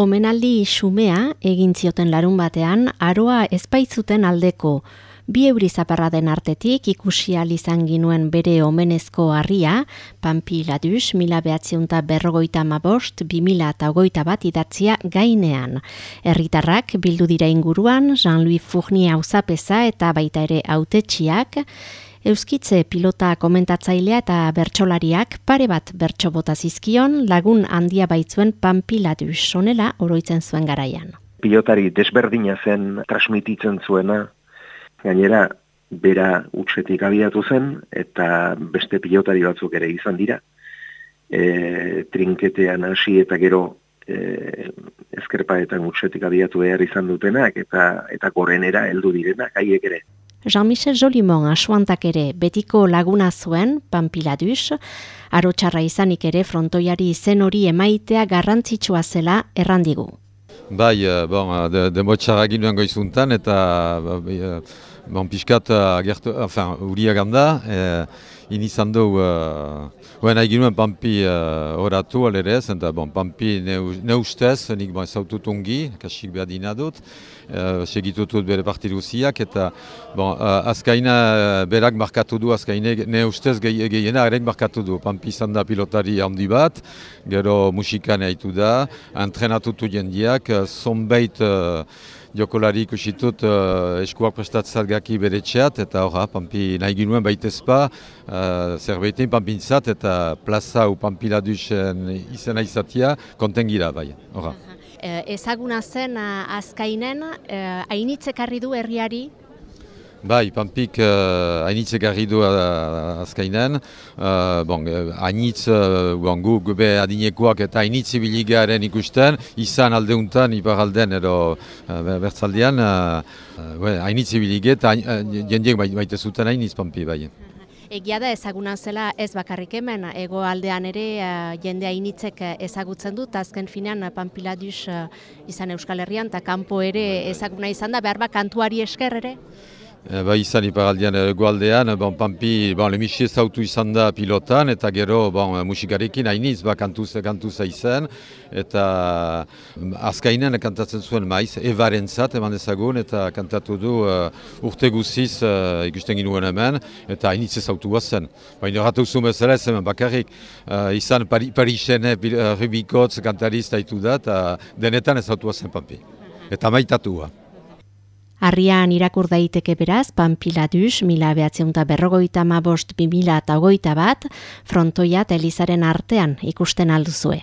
Omenaldi xumea egin zioten larun batean, aroa ezpaitzuten aldeko bi euri den artetik ikusi izan ginuen bere omenezko harria, Pampi Ladus, mila behatziunta berrogoita mabost, bi mila eta ogoita bat idatzia gainean. Herritarrak bildu dira inguruan, Jean-Louis Fournier hauzapeza eta baita ere autetxiak, Euskitze pilota komentatzailea eta bertsolariak pare bat bertso bota zizkion lagun handia baitzuen panpilatu sonela oroitzen zuen garaian. Pilotari desberdina zen transmititzen zuena, gainera bera utxetik abiatu zen eta beste pilotari batzuk ere izan dira. E, trinketean hasi eta gero e, ezkerpaetan utxetik abiatu behar izan dutenak eta eta gorenera heldu direnak haiek ere. Jean-Michel Jolimon asuantak ere betiko laguna zuen, Pampiladus, arotxarra izanik ere frontoiari zen hori emaitea garrantzitsua zela errandigu. Bai, eh, bon, eh, de, de ginuen goizuntan eta uh, bon, pixkat agertu, enfin, uriak handa, inizan du, uh, nahi ginuen Pampi uh, oratu alerez, eta bon, Pampi ne, ne nik bon, zautut ungi, kasik behar dina dut, uh, segitutut bere partiduziak, eta bon, uh, azkaina berak markatu du, azkaina ne ustez gehiena ere markatu du. Pampi izan da pilotari handi bat, gero musikan haitu da, entrenatutu jendiak, zonbeit uh, jokolari ikusitut uh, eskuak prestatzat gaki bere txeat, eta horra, pampi nahi ginuen baitezpa, uh, zerbaitin pampintzat, eta plaza u pampiladusen izena izatia, kontengira bai, horra. Uh, ezaguna zen uh, azkainen, uh, hainitzek du herriari Bai, Pampik uh, hainitze garri du uh, azkainen. Uh, bon, hainitz, uh, bon, gu, gube adinekoak eta hainitze biligaren ikusten, izan aldeuntan, ipar alden edo uh, bertzaldean, hainitze uh, uh, eta jendiek baita zuten hainitz Pampi, bai. Egia da ezaguna zela ez bakarrik hemen, ego aldean ere uh, jende hainitzek ezagutzen dut, azken finean Pampiladus uh, izan Euskal Herrian, eta kanpo ere ezaguna izan da, behar ba kantuari esker ere? E, ba izan iparaldian egualdean, bon, Pampi, bon, lemixi ezautu izan da pilotan, eta gero bon, musikarekin hainiz, ba, kantuz, kantuza izan, eta azkainen kantatzen zuen maiz, evaren zat, eman ezagun, eta kantatu du uh, urte guziz uh, ikusten ginuen hemen, eta hainiz ezautu guazen. Baina ratu zu bezala ez hemen bakarrik, uh, izan Parixene, Rubikotz, kantarista haitu da, eta denetan ezautu guazen Pampi. Eta maitatua. Arrian irakur daiteke beraz, Pampiladus, mila behatzen berrogoita ma bost, bi mila eta ogoita bat, frontoia elizaren artean ikusten alduzue.